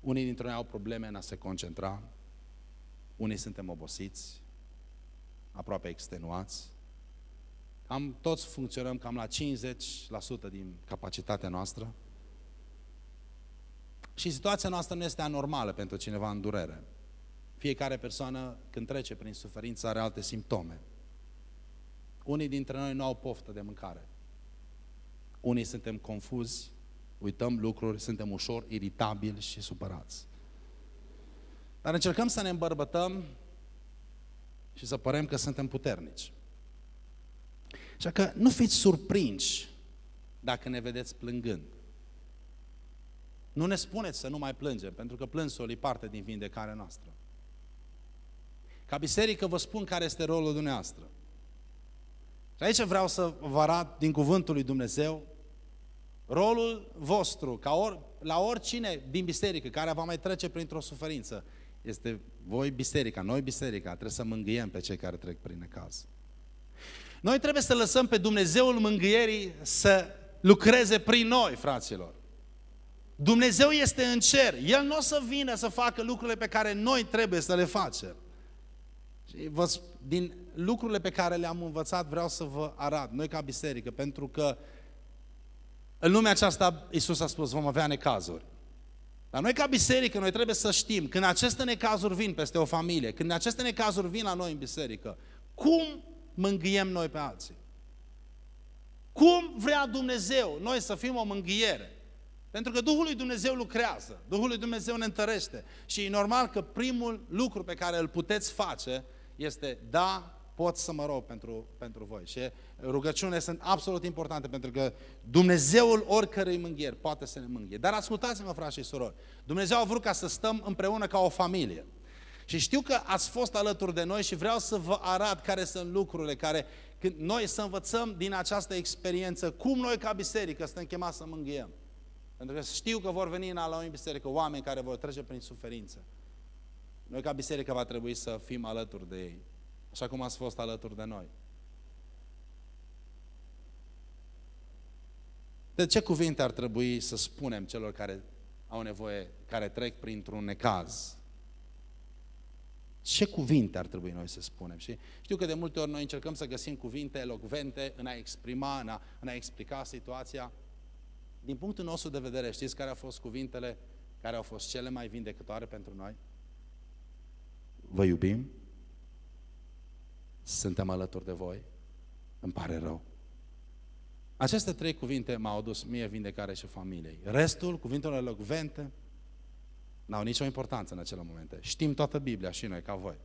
Speaker 1: Unii dintre noi au probleme în a se concentra, unii suntem obosiți, aproape extenuați. Am, toți funcționăm cam la 50% din capacitatea noastră. Și situația noastră nu este anormală pentru cineva în durere. Fiecare persoană, când trece prin suferință, are alte simptome. Unii dintre noi nu au poftă de mâncare. Unii suntem confuzi, uităm lucruri, suntem ușor iritabili și supărați. Dar încercăm să ne îmbărbătăm și să părem că suntem puternici. Așa că nu fiți surprinși dacă ne vedeți plângând. Nu ne spuneți să nu mai plângem, pentru că plânsul e parte din vindecarea noastră. Ca biserică vă spun care este rolul dumneavoastră. Și aici vreau să vă arăt din cuvântul lui Dumnezeu rolul vostru, ca or, la oricine din biserică care va mai trece printr-o suferință, este voi biserica, noi biserica, trebuie să mângâiem pe cei care trec prin necaz. Noi trebuie să lăsăm pe Dumnezeul mângâierii să lucreze prin noi, fraților. Dumnezeu este în cer. El nu o să vină să facă lucrurile pe care noi trebuie să le facem. Și vă, din lucrurile pe care le-am învățat vreau să vă arăt, noi ca biserică, pentru că în lumea aceasta Iisus a spus, vom avea necazuri. Dar noi ca biserică, noi trebuie să știm, când aceste necazuri vin peste o familie, când aceste necazuri vin la noi în biserică, cum mângâiem noi pe alții? Cum vrea Dumnezeu noi să fim o mângâiere? Pentru că Duhul lui Dumnezeu lucrează, Duhul lui Dumnezeu ne întărește și e normal că primul lucru pe care îl puteți face este da, pot să mă rog pentru, pentru voi. Și rugăciunile sunt absolut importante pentru că Dumnezeul oricărei mânghieri poate să ne mânghie. Dar ascultați-mă, frați și surori, Dumnezeu a vrut ca să stăm împreună ca o familie. Și știu că ați fost alături de noi și vreau să vă arăt care sunt lucrurile care, când noi să învățăm din această experiență, cum noi ca biserică suntem chemați să mânghiem. Pentru că știu că vor veni în la o biserică oameni care vor trece prin suferință. Noi ca biserică va trebui să fim alături de ei, așa cum ați fost alături de noi. De ce cuvinte ar trebui să spunem celor care au nevoie, care trec printr-un necaz? Ce cuvinte ar trebui noi să spunem? Și știu că de multe ori noi încercăm să găsim cuvinte elocvente în a exprima, în a, în a explica situația. Din punctul nostru de vedere, știți care au fost cuvintele care au fost cele mai vindecătoare pentru noi? Vă iubim, suntem alături de voi, îmi pare rău. Aceste trei cuvinte m-au adus mie vindecare și familiei. Restul, cuvintele elocvente, n-au nicio importanță în acele momente. Știm toată Biblia și noi, ca voi.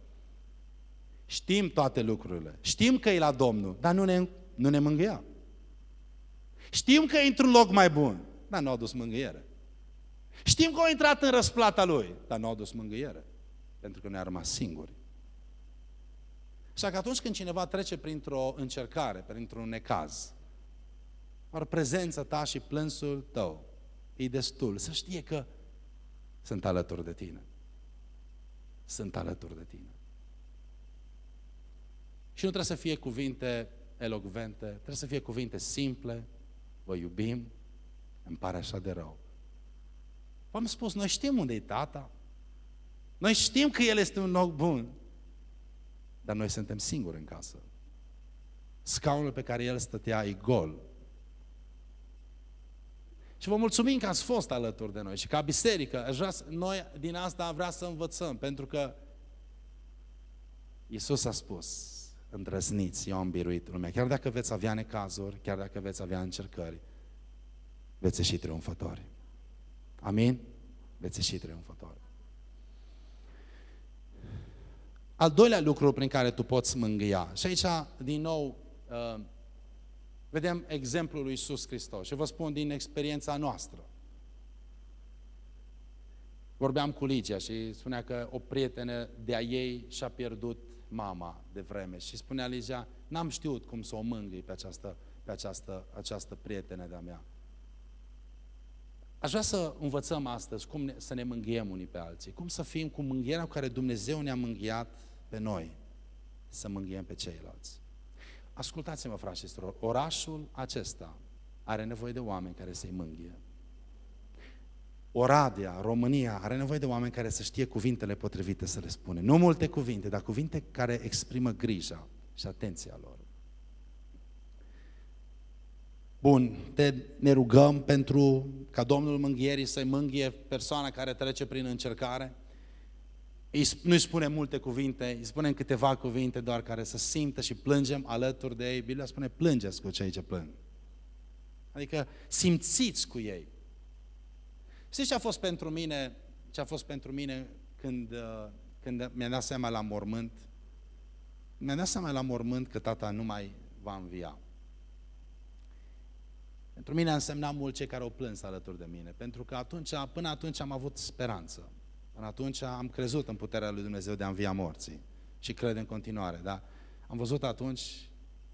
Speaker 1: Știm toate lucrurile. Știm că e la Domnul, dar nu ne, nu ne mângâia. Știm că e într-un loc mai bun, dar nu a adus mângâiere. Știm că a intrat în răsplata Lui, dar nu a adus mângâiere. Pentru că ne-a rămas singuri. Așa că atunci când cineva trece printr-o încercare, printr-un necaz, doar prezența ta și plânsul tău e destul să știe că sunt alături de tine. Sunt alături de tine. Și nu trebuie să fie cuvinte elocvente, trebuie să fie cuvinte simple, vă iubim, îmi pare așa de rău. V-am spus, noi știm unde e tata, noi știm că el este un loc bun, dar noi suntem singuri în casă. Scaunul pe care el stătea e gol. Și vă mulțumim că ați fost alături de noi și ca biserică, aș vrea să, noi din asta vrea să învățăm, pentru că Iisus a spus, îndrăzniți, eu am biruit lumea. Chiar dacă veți avea necazuri, chiar dacă veți avea încercări, veți ieși triumfători. Amin? Veți ieși triumfători. Al doilea lucru prin care tu poți mângâia, și aici, din nou, uh, vedem exemplul lui Iisus Hristos. Și vă spun din experiența noastră. Vorbeam cu Ligia și spunea că o prietenă de-a ei și-a pierdut mama de vreme. Și spunea Ligia, n-am știut cum să o mângâi pe această, pe această, această prietenă de-a mea. Aș vrea să învățăm astăzi cum ne, să ne mânghiem unii pe alții, cum să fim cu mânghierea cu care Dumnezeu ne-a mânghiat pe noi, să mânghiem pe ceilalți. Ascultați-mă, frați și orașul acesta are nevoie de oameni care să-i mânghie. Oradea, România, are nevoie de oameni care să știe cuvintele potrivite să le spune. Nu multe cuvinte, dar cuvinte care exprimă grija și atenția lor. Bun, te, ne rugăm pentru ca Domnul Mânghierii să-i mânghie persoana care trece prin încercare. Nu-i spune multe cuvinte, îi spunem câteva cuvinte doar care să simtă și plângem alături de ei. Biblia spune plângeți cu cei ce plâng. Adică simțiți cu ei. Știți ce a fost pentru mine, ce a fost pentru mine când, uh, când mi-a dat seama la mormânt? Mi-a dat seama la mormânt că tata nu mai va învia. Pentru mine a însemnat mult cei care au plâns alături de mine, pentru că atunci, până atunci am avut speranță. Până atunci am crezut în puterea lui Dumnezeu de a învia morții și cred în continuare, da? Am văzut atunci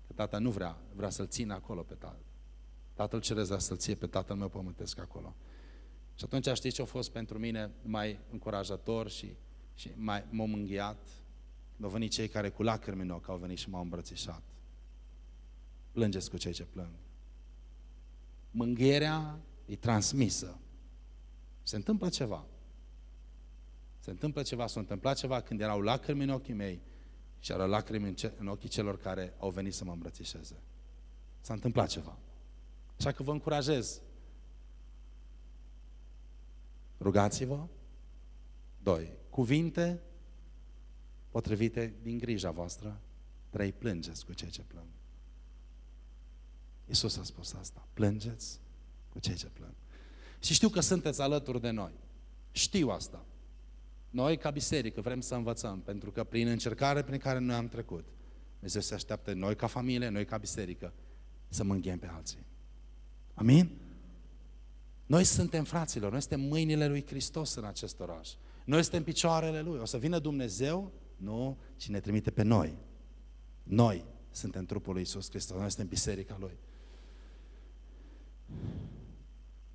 Speaker 1: că Tata nu vrea, vrea să-l țină acolo pe tată. Tatăl ceresc vrea să-l ție pe tatăl meu pământesc acolo. Și atunci știți ce a fost pentru mine mai încurajator și, și mai m-a mânghiat? Când au venit cei care cu lacrimi în ochi au venit și m-au îmbrățișat. Plângeți cu cei ce plâng. Mânghierea e transmisă. Se întâmplă ceva. Se întâmplă ceva, s-a întâmplat ceva când erau lacrimi în ochii mei și erau lacrimi în, ce, în ochii celor care au venit să mă îmbrățișeze. S-a întâmplat ceva. Așa că vă încurajez. Rugați-vă. Doi. Cuvinte potrivite din grija voastră. Trei. Plângeți cu cei ce plâng. Iisus a spus asta. Plângeți cu cei ce plâng. Și știu că sunteți alături de noi. Știu asta. Noi, ca biserică, vrem să învățăm, pentru că prin încercare prin care noi am trecut, Dumnezeu se așteaptă noi ca familie, noi ca biserică, să mânghem pe alții. Amin? Noi suntem fraților, noi suntem mâinile lui Hristos în acest oraș. Noi suntem picioarele lui. O să vină Dumnezeu? Nu, ci ne trimite pe noi. Noi suntem trupul lui Isus Hristos, noi suntem biserica lui.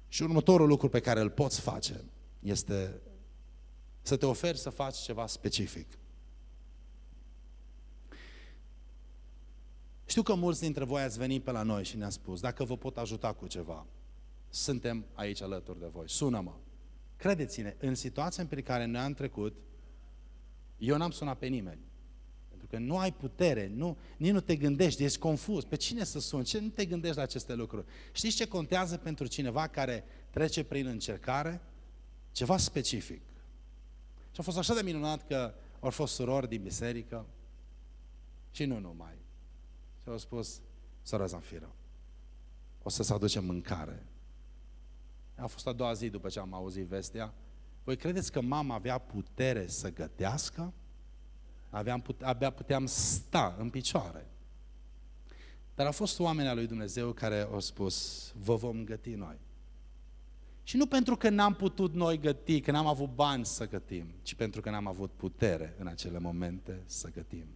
Speaker 1: Și următorul lucru pe care îl poți face este să te oferi să faci ceva specific. Știu că mulți dintre voi ați venit pe la noi și ne-a spus, dacă vă pot ajuta cu ceva, suntem aici alături de voi, sună-mă. Credeți-ne, în situația în care noi am trecut, eu n-am sunat pe nimeni. Pentru că nu ai putere, nu, nici nu te gândești, ești confuz. Pe cine să suni? Ce nu te gândești la aceste lucruri? Știți ce contează pentru cineva care trece prin încercare? Ceva specific. Și a fost așa de minunat că au fost surori din biserică și nu numai. Și au spus, sora Zanfiră, o să-ți aducem mâncare. A fost a doua zi după ce am auzit vestea. Voi credeți că mama avea putere să gătească? Aveam put- abia puteam sta în picioare. Dar au fost oameni al lui Dumnezeu care au spus, vă vom găti noi. Și nu pentru că n-am putut noi găti, că n-am avut bani să gătim, ci pentru că n-am avut putere în acele momente să gătim.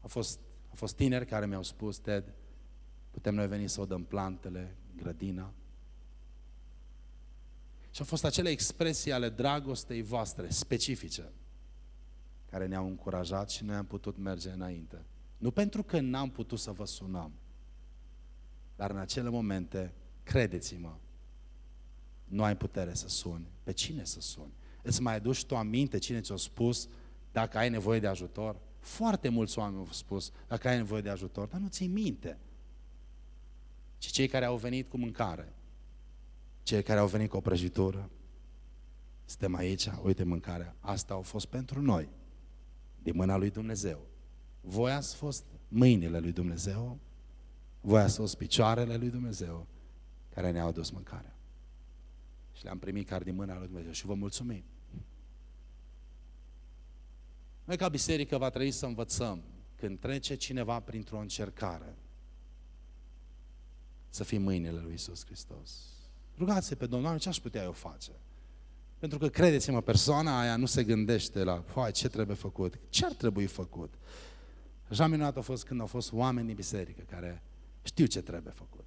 Speaker 1: A fost, a fost tineri care mi-au spus, Ted, putem noi veni să o dăm plantele, grădina. Și au fost acele expresii ale dragostei voastre, specifice, care ne-au încurajat și noi am putut merge înainte. Nu pentru că n-am putut să vă sunăm, dar în acele momente, credeți-mă, nu ai putere să suni. Pe cine să suni? Îți mai aduci tu aminte cine ți-a spus dacă ai nevoie de ajutor? Foarte mulți oameni au spus dacă ai nevoie de ajutor, dar nu ți minte. Ci cei care au venit cu mâncare, cei care au venit cu o prăjitură, suntem aici, uite mâncarea, asta au fost pentru noi, din mâna lui Dumnezeu. Voi ați fost mâinile lui Dumnezeu, voi ați fost picioarele lui Dumnezeu care ne-au adus mâncarea. Și le-am primit chiar din mâna lui Dumnezeu și vă mulțumim. Noi ca biserică va trebui să învățăm când trece cineva printr-o încercare să fim mâinile lui Isus Hristos. Rugați-se pe Domnul, ce aș putea eu face? Pentru că, credeți-mă, persoana aia nu se gândește la, hai, ce trebuie făcut? Ce ar trebui făcut? Așa minunat a fost când au fost oameni din biserică care știu ce trebuie făcut.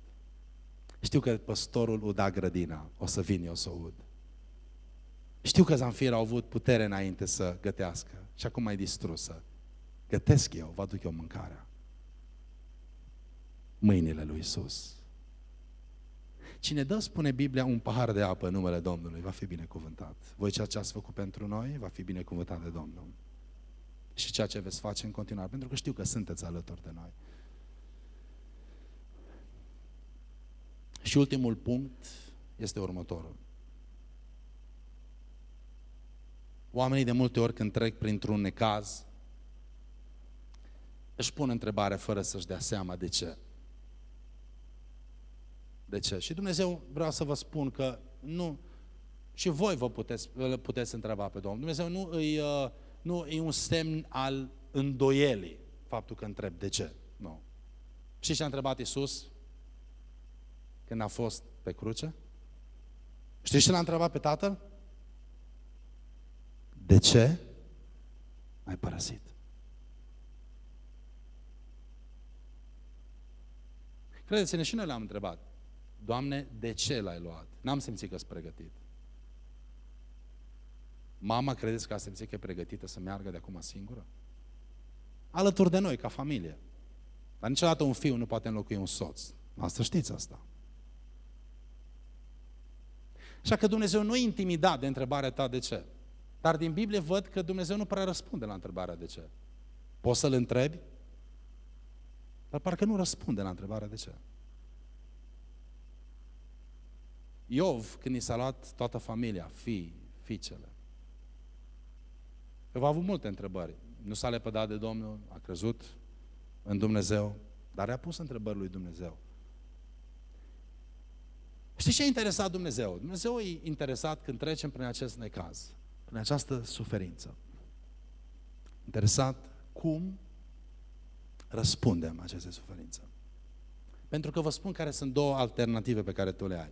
Speaker 1: Știu că păstorul uda grădina, o să vin eu să o ud. Știu că Zanfir au avut putere înainte să gătească și acum mai distrusă. Gătesc eu, vă aduc eu mâncarea. Mâinile lui Isus. Cine dă, spune Biblia, un pahar de apă în numele Domnului, va fi binecuvântat. Voi ceea ce ați făcut pentru noi, va fi binecuvântat de Domnul. Și ceea ce veți face în continuare, pentru că știu că sunteți alături de noi. Și ultimul punct este următorul. Oamenii de multe ori când trec printr-un necaz, își pun întrebare fără să-și dea seama de ce. De ce? Și Dumnezeu vreau să vă spun că nu, și voi vă puteți, puteți întreba pe Domnul. Dumnezeu nu îi, uh, nu e un semn al îndoielii faptul că întreb de ce. Nu. Și ce a întrebat Isus? când a fost pe cruce? Știți ce l-a întrebat pe tatăl? De ce ai părăsit? Credeți-ne, și noi le-am întrebat. Doamne, de ce l-ai luat? N-am simțit că-s pregătit. Mama, credeți că a simțit că e pregătită să meargă de acum singură? Alături de noi, ca familie. Dar niciodată un fiu nu poate înlocui un soț. Asta știți asta. Așa că Dumnezeu nu e intimidat de întrebarea ta de ce. Dar din Biblie văd că Dumnezeu nu prea răspunde la întrebarea de ce. Poți să-L întrebi? Dar parcă nu răspunde la întrebarea de ce. Iov, când i s-a luat toată familia, fii, fiicele, Iov a avut multe întrebări. Nu s-a lepădat de Domnul, a crezut în Dumnezeu, dar a pus întrebări lui Dumnezeu. Știți ce a interesat Dumnezeu? Dumnezeu e interesat când trecem prin acest necaz, prin această suferință. Interesat cum răspundem aceste suferințe. Pentru că vă spun care sunt două alternative pe care tu le ai.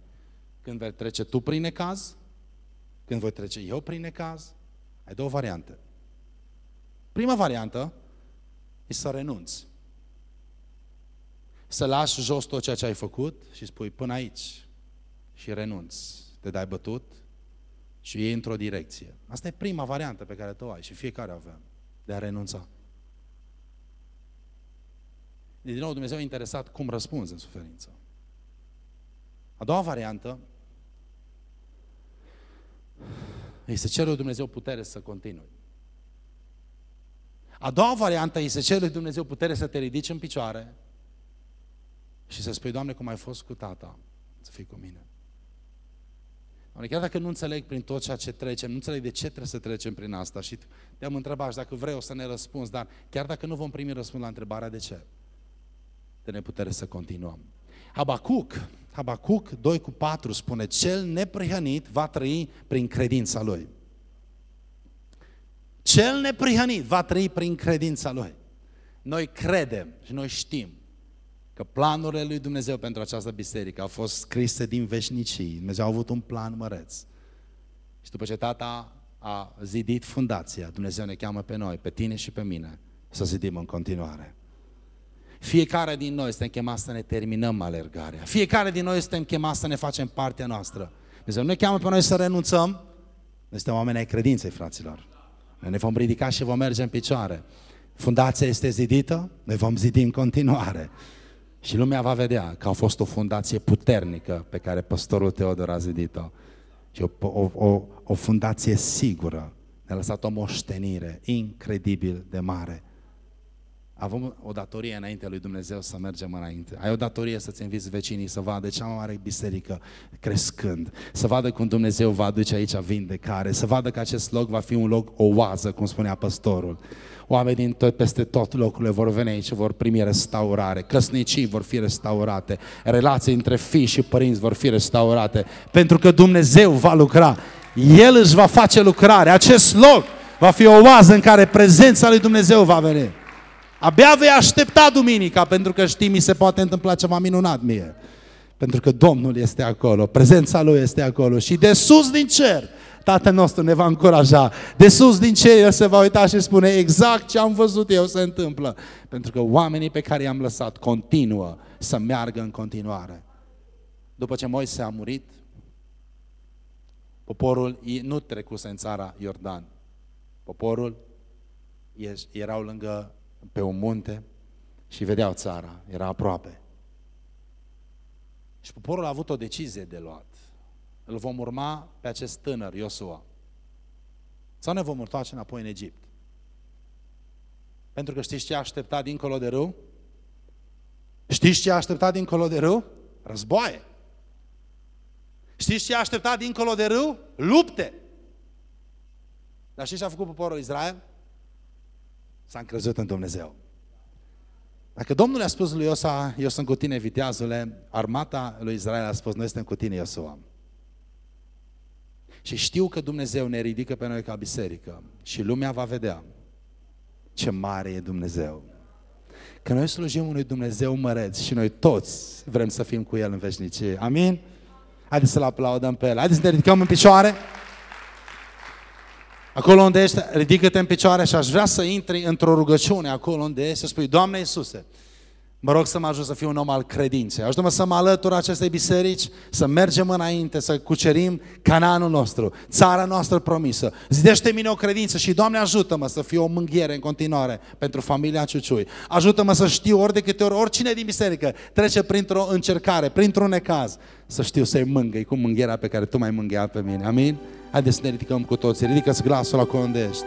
Speaker 1: Când vei trece tu prin necaz, când voi trece eu prin necaz, ai două variante. Prima variantă e să renunți. Să lași jos tot ceea ce ai făcut și spui până aici și renunți. Te dai bătut și iei într-o direcție. Asta e prima variantă pe care tu o ai și fiecare avem de a renunța. Din nou, Dumnezeu e interesat cum răspunzi în suferință. A doua variantă este să cere lui Dumnezeu putere să continui. A doua variantă este să cere lui Dumnezeu putere să te ridici în picioare și să spui, Doamne, cum ai fost cu tata, să fii cu mine. Doamne, chiar dacă nu înțeleg prin tot ceea ce trecem, nu înțeleg de ce trebuie să trecem prin asta și te-am întrebat și dacă vrei o să ne răspunzi, dar chiar dacă nu vom primi răspuns la întrebarea de ce, ne putere să continuăm. Habacuc, Habacuc 2 cu 4 spune, cel neprihănit va trăi prin credința lui. Cel neprihănit va trăi prin credința lui. Noi credem și noi știm că planurile lui Dumnezeu pentru această biserică au fost scrise din veșnicii. Dumnezeu a avut un plan măreț. Și după ce tata a zidit fundația, Dumnezeu ne cheamă pe noi, pe tine și pe mine, să zidim în continuare. Fiecare din noi suntem chemați să ne terminăm alergarea. Fiecare din noi suntem chemați să ne facem partea noastră. Dumnezeu nu ne cheamă pe noi să renunțăm. Noi suntem oameni ai credinței, fraților. Noi ne vom ridica și vom merge în picioare. Fundația este zidită, noi vom zidi în continuare. Și lumea va vedea că a fost o fundație puternică pe care păstorul Teodor a zidit-o. Și o, o, o, o fundație sigură. Ne-a lăsat o moștenire incredibil de mare avem o datorie înainte lui Dumnezeu să mergem înainte. Ai o datorie să-ți inviți vecinii să vadă cea mai mare biserică crescând, să vadă cum Dumnezeu va aduce aici vindecare, să vadă că acest loc va fi un loc oază, cum spunea păstorul. Oameni din tot, peste tot locurile vor veni aici și vor primi restaurare, căsnicii vor fi restaurate, relații între fii și părinți vor fi restaurate, pentru că Dumnezeu va lucra. El își va face lucrare. Acest loc va fi o oază în care prezența lui Dumnezeu va veni. Abia vei aștepta duminica, pentru că știi, mi se poate întâmpla ceva minunat mie. Pentru că Domnul este acolo, prezența Lui este acolo și de sus din cer, Tatăl nostru ne va încuraja. De sus din cer El se va uita și spune exact ce am văzut eu se întâmplă. Pentru că oamenii pe care i-am lăsat continuă să meargă în continuare. După ce Moise a murit, poporul nu trecuse în țara Iordan. Poporul erau lângă pe un munte și vedeau țara, era aproape. Și poporul a avut o decizie de luat. Îl vom urma pe acest tânăr, Iosua. Sau ne vom întoarce înapoi în Egipt. Pentru că știți ce a așteptat dincolo de râu? Știți ce a așteptat dincolo de râu? Războaie. Știți ce a așteptat dincolo de râu? Lupte. Dar știți ce a făcut poporul Israel? S-a încrezut în Dumnezeu. Dacă Domnul i-a spus lui Iosa, eu sunt cu tine, viteazule, armata lui Israel a spus, noi suntem cu tine, Iosua. Și știu că Dumnezeu ne ridică pe noi ca biserică și lumea va vedea ce mare e Dumnezeu. Că noi slujim unui Dumnezeu măreț și noi toți vrem să fim cu El în veșnicie. Amin? Haideți să-L aplaudăm pe El. Haideți să ne ridicăm în picioare. Acolo unde ești, ridică-te în picioare și aș vrea să intri într-o rugăciune acolo unde ești să spui, Doamne Iisuse, Mă rog să mă ajut să fiu un om al credinței. Ajută-mă să mă alătur acestei biserici, să mergem înainte, să cucerim cananul nostru, țara noastră promisă. Zidește mine o credință și, Doamne, ajută-mă să fiu o mânghiere în continuare pentru familia Ciuciui. Ajută-mă să știu ori de câte ori, oricine din biserică trece printr-o încercare, printr-un necaz, să știu să-i mângâi cu mânghierea pe care Tu m-ai mânghiat pe mine. Amin? Haideți să ne ridicăm cu toții. Ridică-ți glasul acolo unde ești.